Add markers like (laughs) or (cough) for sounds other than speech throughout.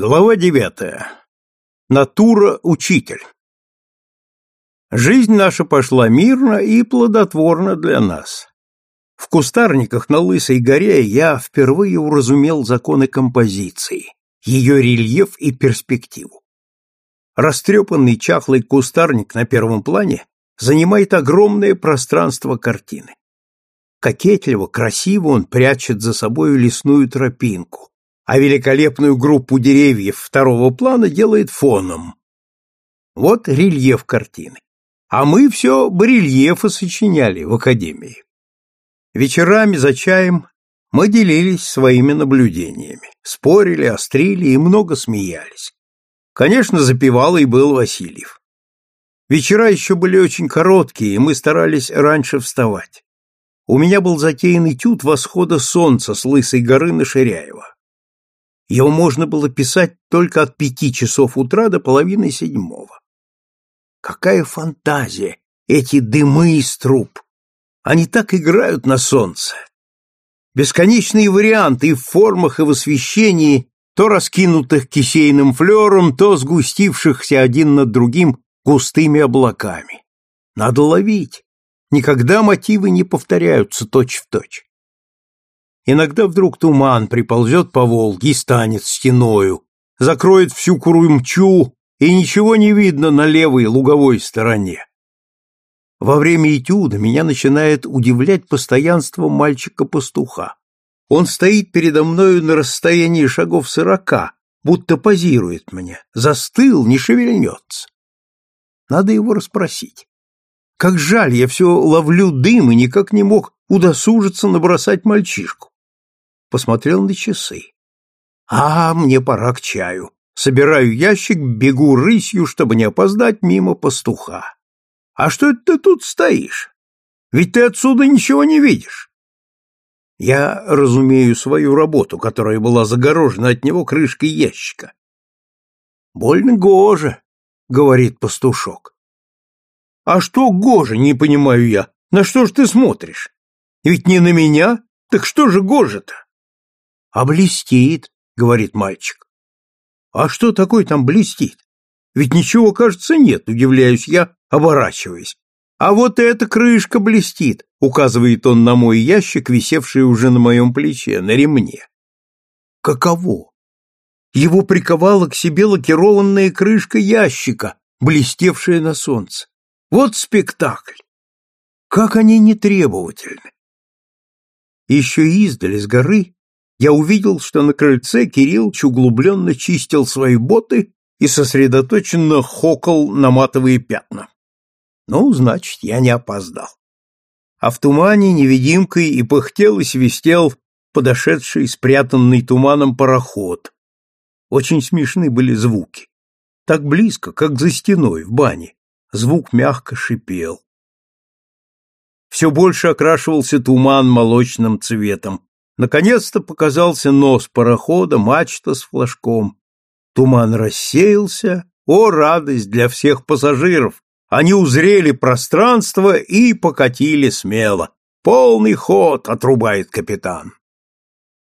Глава девятая. Натура – учитель. Жизнь наша пошла мирно и плодотворно для нас. В кустарниках на Лысой горе я впервые уразумел законы композиции, ее рельеф и перспективу. Растрепанный чахлый кустарник на первом плане занимает огромное пространство картины. Кокетливо, красиво он прячет за собою лесную тропинку, а великолепную группу деревьев второго плана делает фоном. Вот рельеф картины. А мы все барельефы сочиняли в академии. Вечерами за чаем мы делились своими наблюдениями, спорили, острили и много смеялись. Конечно, запевал и был Васильев. Вечера еще были очень короткие, и мы старались раньше вставать. У меня был затеян этюд восхода солнца с Лысой горы на Ширяево. Его можно было писать только от пяти часов утра до половины седьмого. Какая фантазия! Эти дымы из труб! Они так играют на солнце. Бесконечные варианты и в формах, и в освещении, то раскинутых кисейным флером, то сгустившихся один над другим густыми облаками. Надо ловить. Никогда мотивы не повторяются точь-в-точь. Точь. Иногда вдруг туман приползет по Волге и станет стеною, закроет всю Курумчу, и ничего не видно на левой луговой стороне. Во время этюда меня начинает удивлять постоянство мальчика-пастуха. Он стоит передо мною на расстоянии шагов сорока, будто позирует мне, застыл, не шевельнется. Надо его расспросить. Как жаль, я все ловлю дым и никак не мог удосужиться набросать мальчишку посмотрел на часы. А, мне пора к чаю. Собираю ящик, бегу рысью, чтобы не опоздать мимо пастуха. А что это ты тут стоишь? Ведь ты отсюда ничего не видишь. Я разумею свою работу, которая была загорожена от него крышкой ящика. Больно гоже, говорит пастушок. А что гоже, не понимаю я. На что ж ты смотришь? Ведь не на меня, так что же гоже-то? А блестит, говорит мальчик. А что такое там блестит? Ведь ничего, кажется, нет, удивляюсь я, оборачиваясь. А вот эта крышка блестит, указывает он на мой ящик, висевший уже на моем плече, на ремне. Каково? Его приковала к себе лакированная крышка ящика, блестевшая на солнце. Вот спектакль. Как они нетребовательны. Еще издали с горы я увидел, что на крыльце Кириллч углубленно чистил свои боты и сосредоточенно хокал на матовые пятна. Ну, значит, я не опоздал. А в тумане невидимкой и пыхтел и свистел подошедший спрятанный туманом пароход. Очень смешны были звуки. Так близко, как за стеной в бане. Звук мягко шипел. Все больше окрашивался туман молочным цветом, Наконец-то показался нос парохода, мачта с флажком. Туман рассеялся. О, радость для всех пассажиров! Они узрели пространство и покатили смело. Полный ход, отрубает капитан.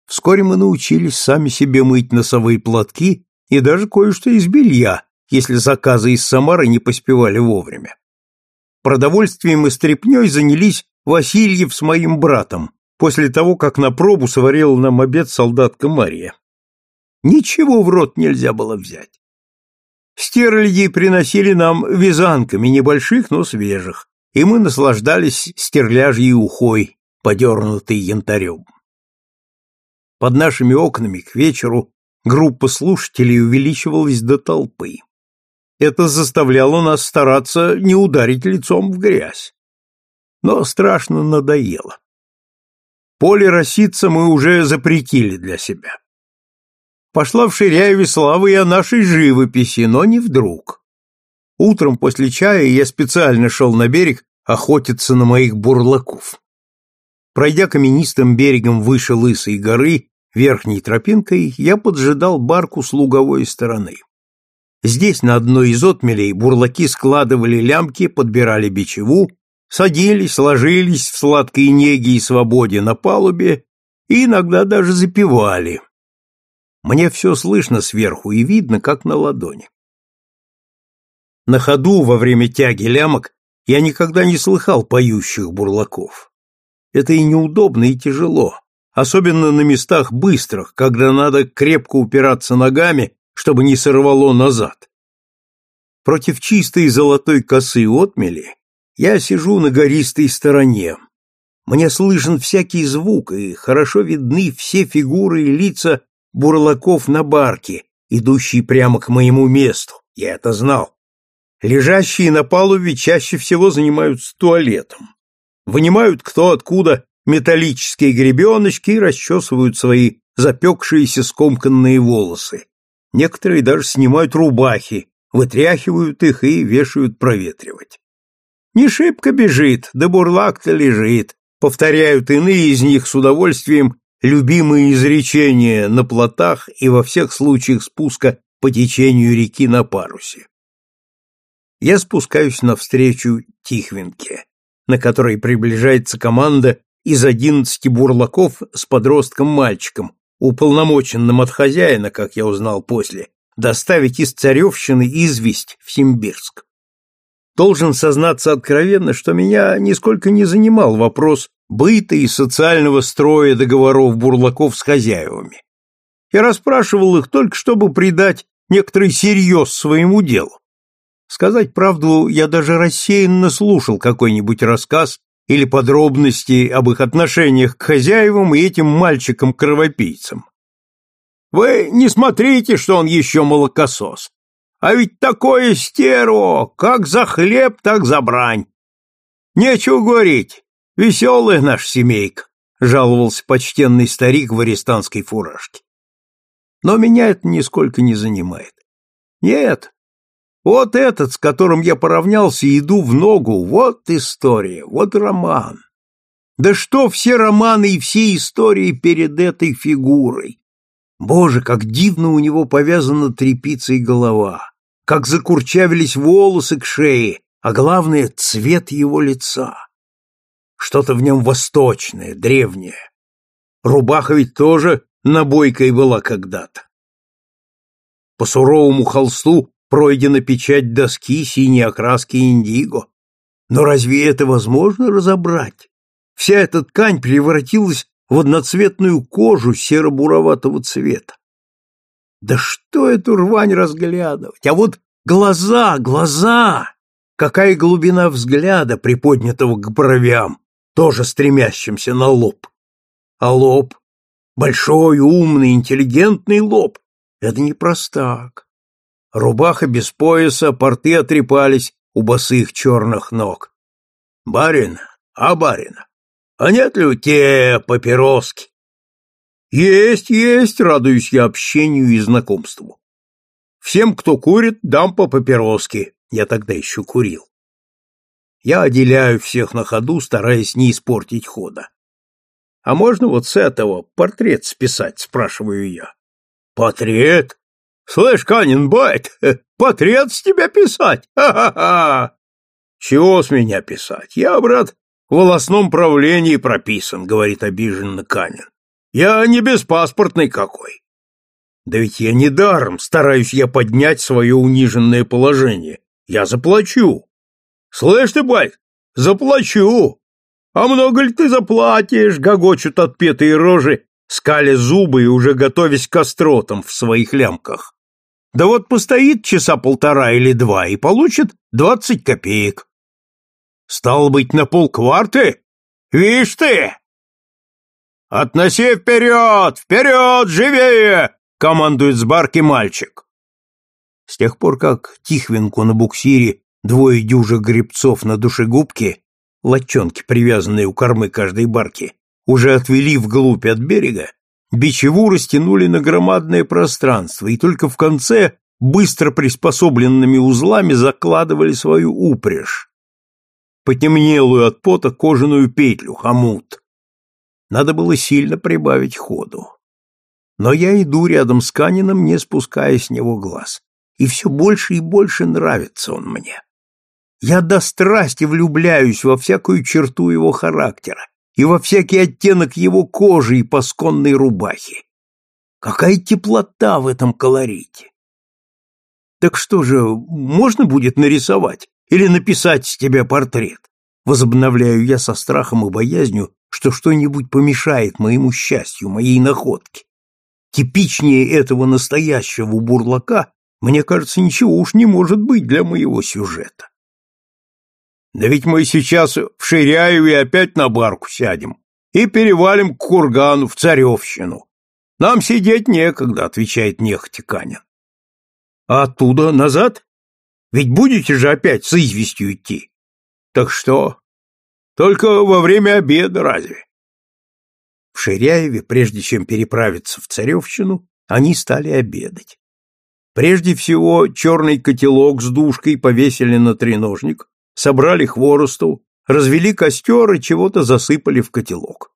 Вскоре мы научились сами себе мыть носовые платки и даже кое-что из белья, если заказы из Самары не поспевали вовремя. Продовольствием и стряпней занялись Васильев с моим братом, после того, как на пробу сварила нам обед солдатка Мария. Ничего в рот нельзя было взять. Стерляди приносили нам вязанками, небольших, но свежих, и мы наслаждались стерляжьей ухой, подернутой янтарем. Под нашими окнами к вечеру группа слушателей увеличивалась до толпы. Это заставляло нас стараться не ударить лицом в грязь. Но страшно надоело. Поле роситься мы уже запретили для себя. Пошла в Ширяеве слава и о нашей живописи, но не вдруг. Утром после чая я специально шел на берег охотиться на моих бурлаков. Пройдя каменистым берегом выше Лысой горы, верхней тропинкой, я поджидал барку с луговой стороны. Здесь, на одной из отмелей, бурлаки складывали лямки, подбирали бичеву, садились, ложились в сладкой неге и свободе на палубе и иногда даже запивали. Мне все слышно сверху и видно, как на ладони. На ходу во время тяги лямок я никогда не слыхал поющих бурлаков. Это и неудобно, и тяжело, особенно на местах быстрых, когда надо крепко упираться ногами, чтобы не сорвало назад. Против чистой золотой косы отмели я сижу на гористой стороне. Мне слышен всякий звук, и хорошо видны все фигуры и лица бурлаков на барке, идущие прямо к моему месту. Я это знал. Лежащие на палубе чаще всего занимаются туалетом. Вынимают кто откуда металлические гребеночки и расчесывают свои запекшиеся скомканные волосы. Некоторые даже снимают рубахи, вытряхивают их и вешают проветривать. Не шибко бежит, да бурлак-то лежит, повторяют иные из них с удовольствием любимые изречения на плотах и во всех случаях спуска по течению реки на парусе. Я спускаюсь навстречу Тихвинке, на которой приближается команда из одиннадцати бурлаков с подростком-мальчиком, уполномоченным от хозяина, как я узнал после, доставить из Царевщины известь в Симбирск. Должен сознаться откровенно, что меня нисколько не занимал вопрос быта и социального строя договоров бурлаков с хозяевами. Я расспрашивал их только, чтобы придать некоторый серьез своему делу. Сказать правду, я даже рассеянно слушал какой-нибудь рассказ или подробности об их отношениях к хозяевам и этим мальчикам-кровопийцам. Вы не смотрите, что он еще молокосос. А ведь такое стерво, как за хлеб, так за брань. Нечего говорить, веселая наша семейка, жаловался почтенный старик в арестантской фуражке. Но меня это нисколько не занимает. Нет, вот этот, с которым я поравнялся, иду в ногу, вот история, вот роман. Да что все романы и все истории перед этой фигурой? Боже, как дивно у него повязана тряпицей голова как закурчавились волосы к шее, а главное — цвет его лица. Что-то в нем восточное, древнее. Рубаха ведь тоже набойкой была когда-то. По суровому холсту пройдена печать доски синей окраски индиго. Но разве это возможно разобрать? Вся эта ткань превратилась в одноцветную кожу серо-буроватого цвета. Да что эту рвань разглядывать? А вот глаза, глаза! Какая глубина взгляда, приподнятого к бровям, тоже стремящимся на лоб. А лоб? Большой, умный, интеллигентный лоб. Это не простак. Рубаха без пояса, порты отрепались у босых черных ног. Барин, а барин, а нет ли у те папироски? Есть, есть, радуюсь я общению и знакомству. Всем, кто курит, дам по папироске. Я тогда еще курил. Я отделяю всех на ходу, стараясь не испортить хода. А можно вот с этого портрет списать, спрашиваю я. Портрет? Слышь, Канин Байт, (laughs) портрет с тебя писать? Ха-ха-ха! Чего с меня писать? Я, брат, в волосном правлении прописан, говорит обиженно Канин. Я не беспаспортный какой. Да ведь я не даром стараюсь я поднять свое униженное положение. Я заплачу. Слышь ты, бать, заплачу. А много ли ты заплатишь, гогочут отпетые рожи, скали зубы и уже готовясь к остротам в своих лямках. Да вот постоит часа полтора или два и получит двадцать копеек. Стал быть, на полкварты? Вишь ты, «Относи вперед! Вперед! Живее!» — командует с барки мальчик. С тех пор, как Тихвинку на буксире двое дюжих гребцов на душегубке, лодчонки, привязанные у кормы каждой барки, уже отвели вглубь от берега, бичеву растянули на громадное пространство и только в конце быстро приспособленными узлами закладывали свою упряжь. Потемнелую от пота кожаную петлю, хомут. Надо было сильно прибавить ходу. Но я иду рядом с Канином, не спуская с него глаз. И все больше и больше нравится он мне. Я до страсти влюбляюсь во всякую черту его характера и во всякий оттенок его кожи и пасконной рубахи. Какая теплота в этом колорите! Так что же, можно будет нарисовать или написать с тебя портрет? Возобновляю я со страхом и боязнью, что что-нибудь помешает моему счастью, моей находке. Типичнее этого настоящего бурлака, мне кажется, ничего уж не может быть для моего сюжета. Да ведь мы сейчас в Ширяеве опять на барку сядем и перевалим к кургану в Царевщину. Нам сидеть некогда, отвечает нехотя Канин. А оттуда назад? Ведь будете же опять с известью идти. Так что? Только во время обеда разве? В Ширяеве, прежде чем переправиться в Царевщину, они стали обедать. Прежде всего, черный котелок с душкой повесили на треножник, собрали хворосту, развели костер и чего-то засыпали в котелок.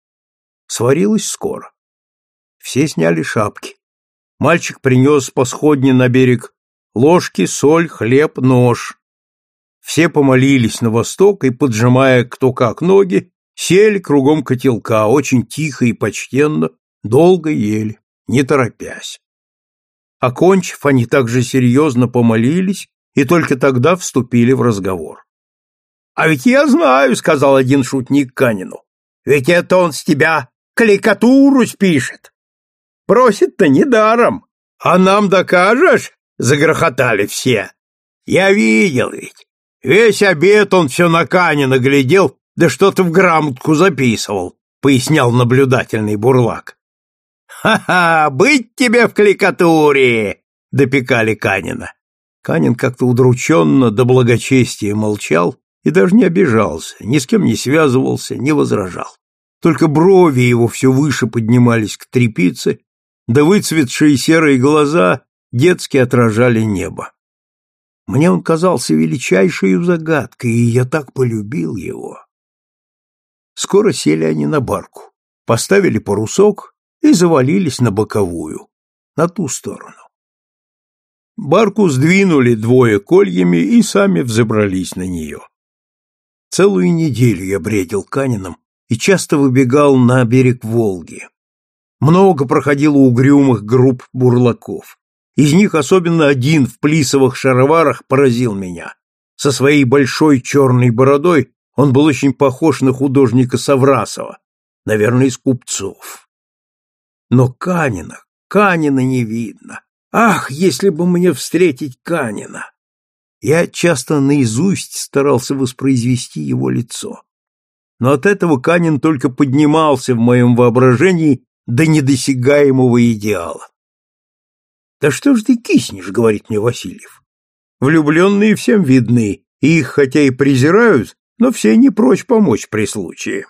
Сварилось скоро. Все сняли шапки. Мальчик принес по сходне на берег ложки, соль, хлеб, нож. Все помолились на восток и, поджимая кто как ноги, сели кругом котелка, очень тихо и почтенно, долго ели, не торопясь. Окончив, они также серьезно помолились и только тогда вступили в разговор. — А ведь я знаю, — сказал один шутник Канину, — ведь это он с тебя карикатуру спишет. Просит-то недаром. А нам докажешь? — загрохотали все. Я видел ведь. Весь обед он все на Канина глядел, да что-то в грамотку записывал, — пояснял наблюдательный бурлак. «Ха-ха! Быть тебе в кликатуре!» — допекали Канина. Канин как-то удрученно до благочестия молчал и даже не обижался, ни с кем не связывался, не возражал. Только брови его все выше поднимались к трепице, да выцветшие серые глаза детски отражали небо. Мне он казался величайшей загадкой, и я так полюбил его. Скоро сели они на барку, поставили парусок и завалились на боковую, на ту сторону. Барку сдвинули двое кольями и сами взобрались на нее. Целую неделю я бредил Канином и часто выбегал на берег Волги. Много проходило угрюмых групп бурлаков. Из них особенно один в плисовых шароварах поразил меня. Со своей большой черной бородой он был очень похож на художника Саврасова, наверное, из купцов. Но Канина, Канина не видно. Ах, если бы мне встретить Канина! Я часто наизусть старался воспроизвести его лицо. Но от этого Канин только поднимался в моем воображении до недосягаемого идеала. «Да что ж ты киснешь?» — говорит мне Васильев. «Влюбленные всем видны, и их хотя и презирают, но все не прочь помочь при случае.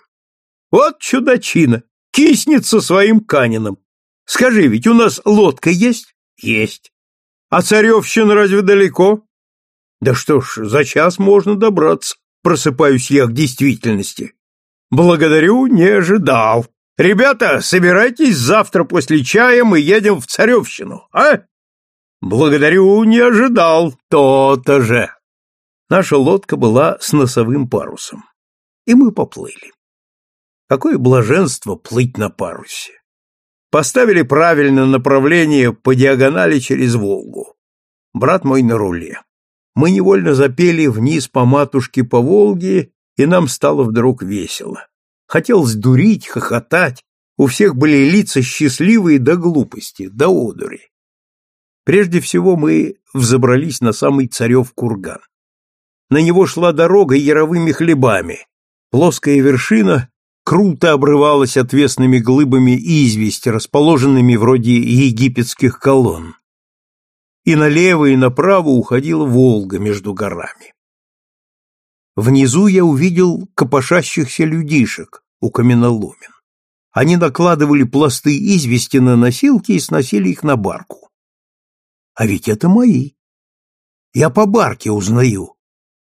Вот чудачина, Киснет со своим Канином. Скажи, ведь у нас лодка есть? Есть. А Царевщина разве далеко? Да что ж, за час можно добраться. Просыпаюсь я к действительности. Благодарю, не ожидал. Ребята, собирайтесь завтра после чая, мы едем в Царевщину, а? Благодарю, не ожидал. То-то же. Наша лодка была с носовым парусом, и мы поплыли. Какое блаженство плыть на парусе! Поставили правильное направление по диагонали через Волгу. Брат мой на руле. Мы невольно запели вниз по матушке по Волге, и нам стало вдруг весело. Хотелось дурить, хохотать. У всех были лица счастливые до глупости, до одури. Прежде всего мы взобрались на самый царев курган. На него шла дорога яровыми хлебами. Плоская вершина круто обрывалась отвесными глыбами известь, расположенными вроде египетских колонн. И налево и направо уходила Волга между горами. Внизу я увидел копошащихся людишек у каменоломен. Они накладывали пласты извести на носилки и сносили их на барку. А ведь это мои. Я по барке узнаю.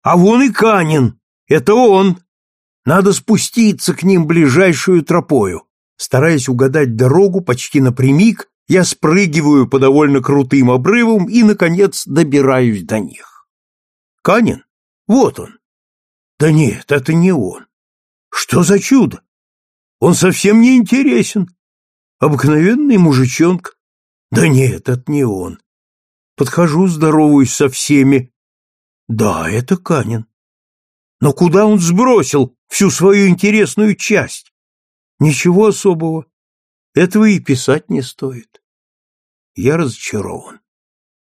А вон и Канин. Это он. Надо спуститься к ним ближайшую тропою. Стараясь угадать дорогу почти напрямик, я спрыгиваю по довольно крутым обрывам и, наконец, добираюсь до них. Канин? Вот он. Да нет, это не он. Что за чудо? Он совсем не интересен. Обыкновенный мужичонка. Да нет, это не он. Подхожу, здороваюсь со всеми. Да, это Канин. Но куда он сбросил всю свою интересную часть? Ничего особого. Этого и писать не стоит. Я разочарован.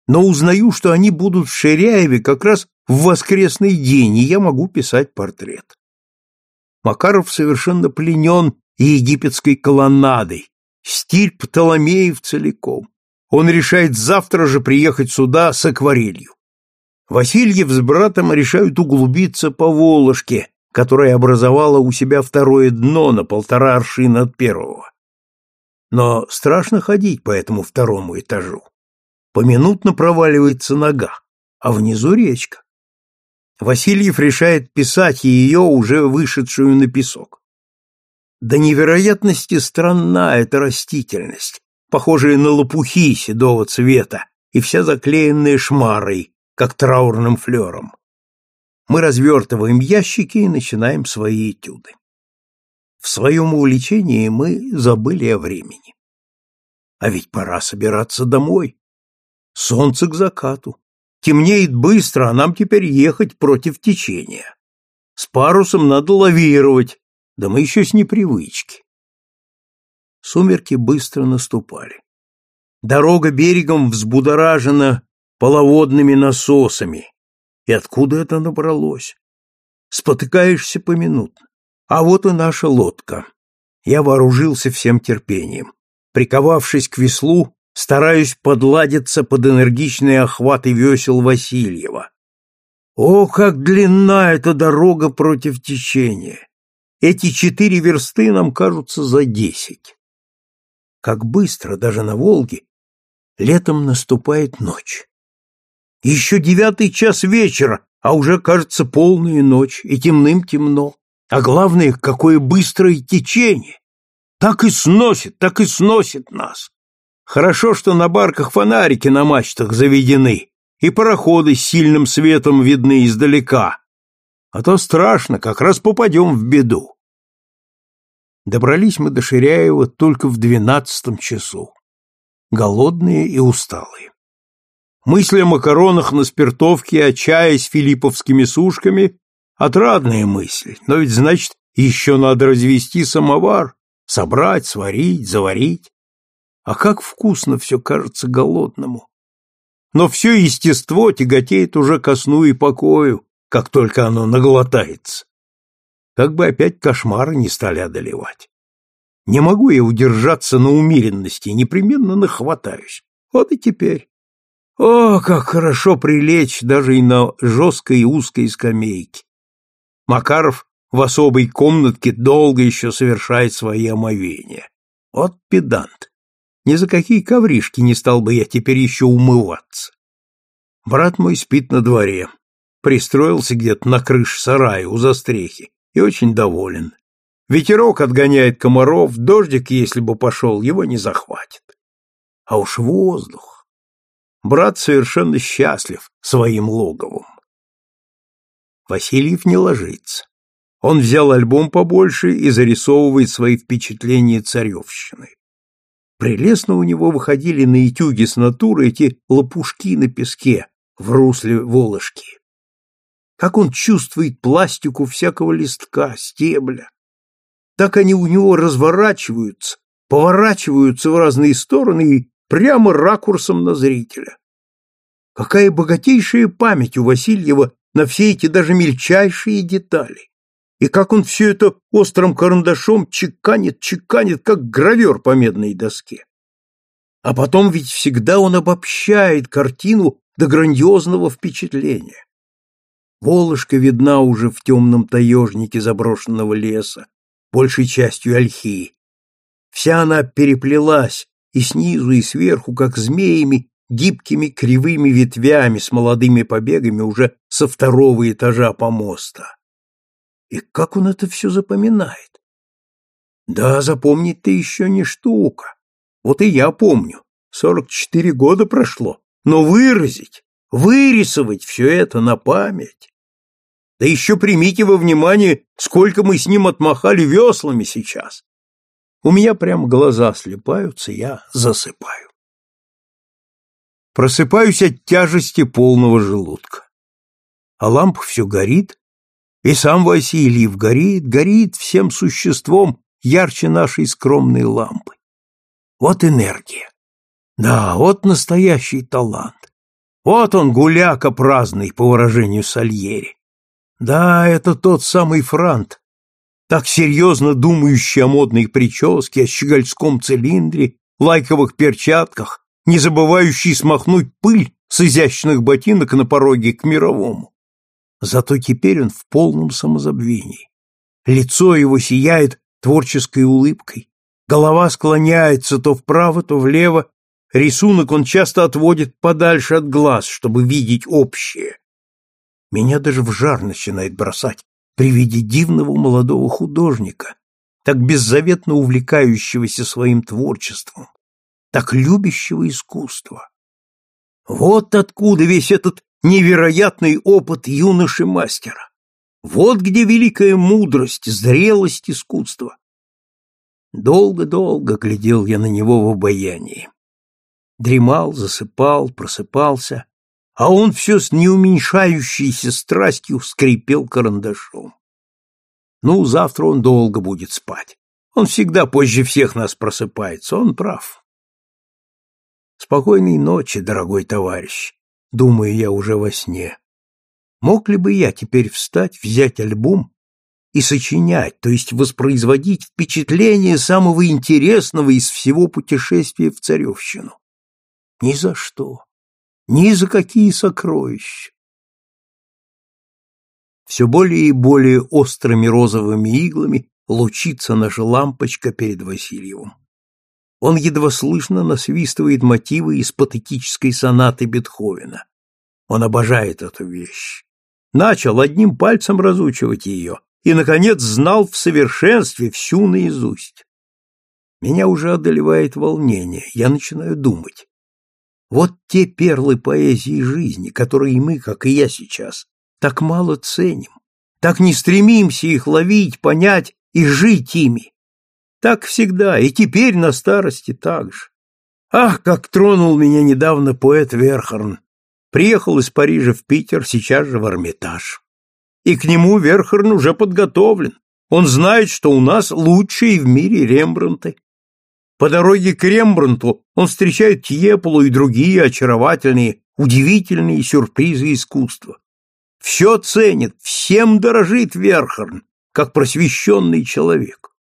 Но узнаю, что они будут в Ширяеве как раз в воскресный день, и я могу писать портрет. Макаров совершенно пленен египетской колоннадой, стиль Птоломеев целиком. Он решает завтра же приехать сюда с акварелью. Васильев с братом решают углубиться по Волошке, которая образовала у себя второе дно на полтора аршина от первого. Но страшно ходить по этому второму этажу. Поминутно проваливается нога, а внизу речка. Васильев решает писать ее, уже вышедшую на песок. До невероятности странна эта растительность, похожая на лопухи седого цвета и вся заклеенная шмарой, как траурным флером. Мы развертываем ящики и начинаем свои этюды. В своем увлечении мы забыли о времени. А ведь пора собираться домой. Солнце к закату. Темнеет быстро, а нам теперь ехать против течения. С парусом надо лавировать, да мы еще с непривычки. Сумерки быстро наступали. Дорога берегом взбудоражена половодными насосами. И откуда это набралось? Спотыкаешься поминутно. А вот и наша лодка. Я вооружился всем терпением. Приковавшись к веслу, стараюсь подладиться под энергичные охваты весел Васильева. О, как длинна эта дорога против течения! Эти четыре версты нам кажутся за десять. Как быстро, даже на Волге, летом наступает ночь. Еще девятый час вечера, а уже, кажется, полная ночь, и темным темно. А главное, какое быстрое течение! Так и сносит, так и сносит нас. Хорошо, что на барках фонарики на мачтах заведены, и пароходы с сильным светом видны издалека. А то страшно, как раз попадем в беду. Добрались мы до Ширяева только в двенадцатом часу. Голодные и усталые. Мысли о макаронах на спиртовке, о чае с филипповскими сушками — отрадная мысль, но ведь, значит, еще надо развести самовар, собрать, сварить, заварить. А как вкусно все кажется голодному. Но все естество тяготеет уже ко сну и покою, как только оно наглотается. Как бы опять кошмары не стали одолевать. Не могу я удержаться на умеренности, непременно нахватаюсь. Вот и теперь. О, как хорошо прилечь даже и на жесткой и узкой скамейке. Макаров в особой комнатке долго еще совершает свои омовения. Вот педант. Ни за какие ковришки не стал бы я теперь еще умываться. Брат мой спит на дворе, пристроился где-то на крыше сарая у застрехи и очень доволен. Ветерок отгоняет комаров, дождик, если бы пошел, его не захватит. А уж воздух. Брат совершенно счастлив своим логовом. Васильев не ложится. Он взял альбом побольше и зарисовывает свои впечатления царевщины. Прелестно у него выходили на этюге с натуры эти лопушки на песке в русле Волошки. Как он чувствует пластику всякого листка, стебля. Так они у него разворачиваются, поворачиваются в разные стороны и прямо ракурсом на зрителя. Какая богатейшая память у Васильева на все эти даже мельчайшие детали и как он все это острым карандашом чеканит, чеканит, как гравер по медной доске. А потом ведь всегда он обобщает картину до грандиозного впечатления. Волошка видна уже в темном таежнике заброшенного леса, большей частью ольхи. Вся она переплелась и снизу, и сверху, как змеями, гибкими кривыми ветвями с молодыми побегами уже со второго этажа помоста. И как он это все запоминает? Да, запомнить-то еще не штука. Вот и я помню. Сорок четыре года прошло. Но выразить, вырисовать все это на память. Да еще примите во внимание, сколько мы с ним отмахали веслами сейчас. У меня прям глаза слепаются, я засыпаю. Просыпаюсь от тяжести полного желудка. А лампа все горит, и сам Васильев горит, горит всем существом ярче нашей скромной лампы. Вот энергия. Да, вот настоящий талант. Вот он, гуляка праздный, по выражению Сальери. Да, это тот самый Франт, так серьезно думающий о модной прическе, о щегольском цилиндре, лайковых перчатках, не забывающий смахнуть пыль с изящных ботинок на пороге к мировому. Зато теперь он в полном самозабвении. Лицо его сияет творческой улыбкой, голова склоняется то вправо, то влево, рисунок он часто отводит подальше от глаз, чтобы видеть общее. Меня даже в жар начинает бросать при виде дивного молодого художника, так беззаветно увлекающегося своим творчеством, так любящего искусство. Вот откуда весь этот невероятный опыт юноши-мастера. Вот где великая мудрость, зрелость искусства. Долго-долго глядел я на него в обаянии. Дремал, засыпал, просыпался, а он все с неуменьшающейся страстью скрипел карандашом. Ну, завтра он долго будет спать. Он всегда позже всех нас просыпается, он прав. Спокойной ночи, дорогой товарищ, думаю я уже во сне. Мог ли бы я теперь встать, взять альбом и сочинять, то есть воспроизводить впечатление самого интересного из всего путешествия в Царевщину? Ни за что ни за какие сокровища. Все более и более острыми розовыми иглами лучится наша лампочка перед Васильевым. Он едва слышно насвистывает мотивы из патетической сонаты Бетховена. Он обожает эту вещь. Начал одним пальцем разучивать ее и, наконец, знал в совершенстве всю наизусть. Меня уже одолевает волнение, я начинаю думать. Вот те перлы поэзии жизни, которые мы, как и я сейчас, так мало ценим, так не стремимся их ловить, понять и жить ими. Так всегда, и теперь на старости так же. Ах, как тронул меня недавно поэт Верхорн. Приехал из Парижа в Питер, сейчас же в Эрмитаж. И к нему Верхорн уже подготовлен. Он знает, что у нас лучшие в мире Рембранты. По дороге к Рембрандту он встречает Тьеполу и другие очаровательные, удивительные сюрпризы искусства. Все ценит, всем дорожит Верхорн, как просвещенный человек.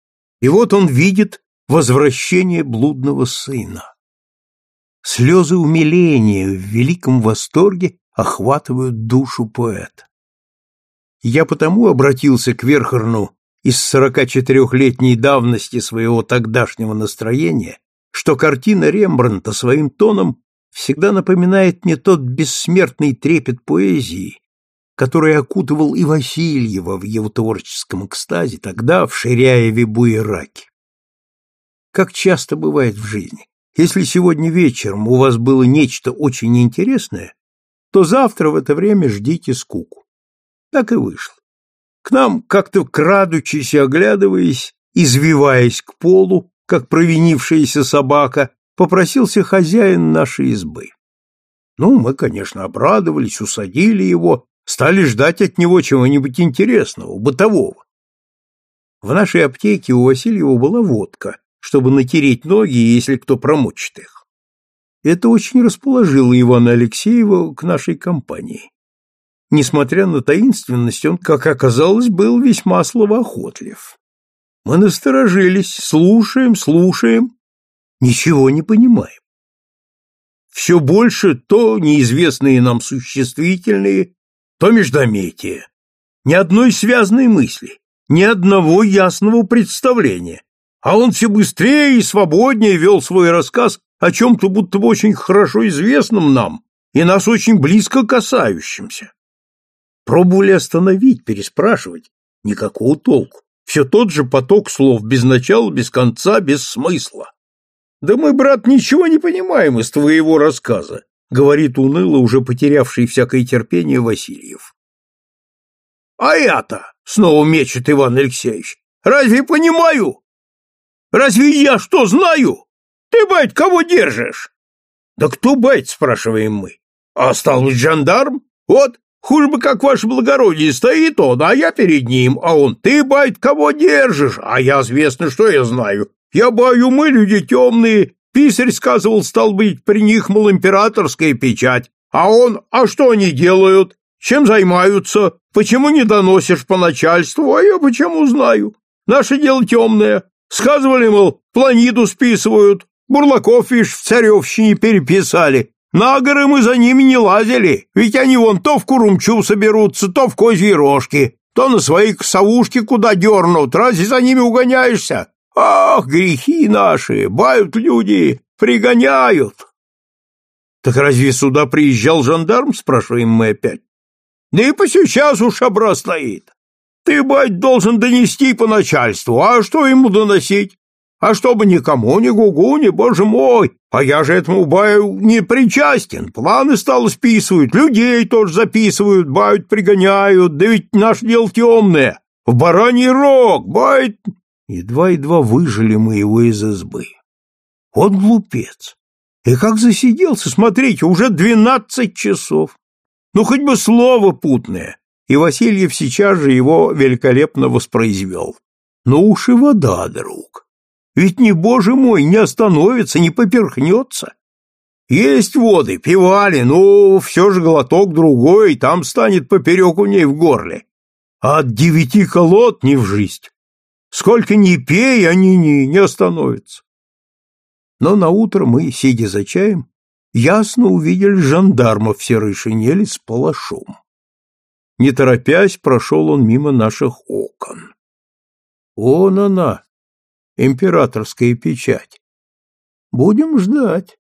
И вот он видит возвращение блудного сына. Слезы умиления в великом восторге охватывают душу поэта. Я потому обратился к Верхорну из 44-летней давности своего тогдашнего настроения, что картина Рембрандта своим тоном всегда напоминает мне тот бессмертный трепет поэзии, который окутывал и Васильева в его творческом экстазе тогда в Ширяеве-Буераке. Как часто бывает в жизни, если сегодня вечером у вас было нечто очень интересное, то завтра в это время ждите скуку. Так и вышло. К нам, как-то крадучись и оглядываясь, извиваясь к полу, как провинившаяся собака, попросился хозяин нашей избы. Ну, мы, конечно, обрадовались, усадили его, стали ждать от него чего-нибудь интересного, бытового. В нашей аптеке у Васильева была водка, чтобы натереть ноги, если кто промочит их. Это очень расположило Ивана Алексеева к нашей компании. Несмотря на таинственность, он, как оказалось, был весьма словоохотлив. Мы насторожились, слушаем, слушаем, ничего не понимаем. Все больше то неизвестные нам существительные, то междометие. Ни одной связной мысли, ни одного ясного представления. А он все быстрее и свободнее вел свой рассказ о чем-то будто бы очень хорошо известном нам и нас очень близко касающемся. Пробовали остановить, переспрашивать. Никакого толку. Все тот же поток слов, без начала, без конца, без смысла. «Да мы, брат, ничего не понимаем из твоего рассказа», говорит уныло, уже потерявший всякое терпение Васильев. «А я-то!» — снова мечет Иван Алексеевич. «Разве понимаю? Разве я что знаю? Ты, бать, кого держишь?» Да кто бать, спрашиваем мы. А стал быть, жандарм? Вот, хуже бы, как ваше благородие, стоит он, а я перед ним, а он, ты, бать, кого держишь? А я, известно, что я знаю. Я баю, мы люди темные. Писарь сказывал, стал быть, при них, мол, императорская печать. А он, а что они делают? Чем займаются? Почему не доносишь по начальству? А я почему знаю? Наше дело темное. Сказывали, мол, планиду списывают. Бурлаков, видишь, в царевщине переписали. На горы мы за ними не лазили, ведь они вон то в Курумчу соберутся, то в козьи рожки, то на свои косовушки куда дернут. Разве за ними угоняешься? Ах, грехи наши, бают люди, пригоняют. Так разве сюда приезжал жандарм, спрашиваем мы опять? Да и по сейчас у шабра стоит. Ты, бать, должен донести по начальству, а что ему доносить? А чтобы никому, ни гугу, ни, боже мой, а я же этому баю не причастен. Планы стало списывают, людей тоже записывают, бают пригоняют, да ведь наш дело темное. В бараний рог, бает... Едва-едва выжили мы его из избы. Вот глупец. И как засиделся, смотрите, уже двенадцать часов. Ну, хоть бы слово путное. И Васильев сейчас же его великолепно воспроизвел. Ну уж и вода, друг. Ведь не, боже мой, не остановится, не поперхнется. Есть воды, пивали, ну, все же глоток другой, там станет поперек у ней в горле. А от девяти колод не в жизнь. Сколько ни пей, они не, не остановятся. Но на утро мы, сидя за чаем, ясно увидели жандарма в серой шинели с палашом. Не торопясь, прошел он мимо наших окон. Вон она, императорская печать. Будем ждать.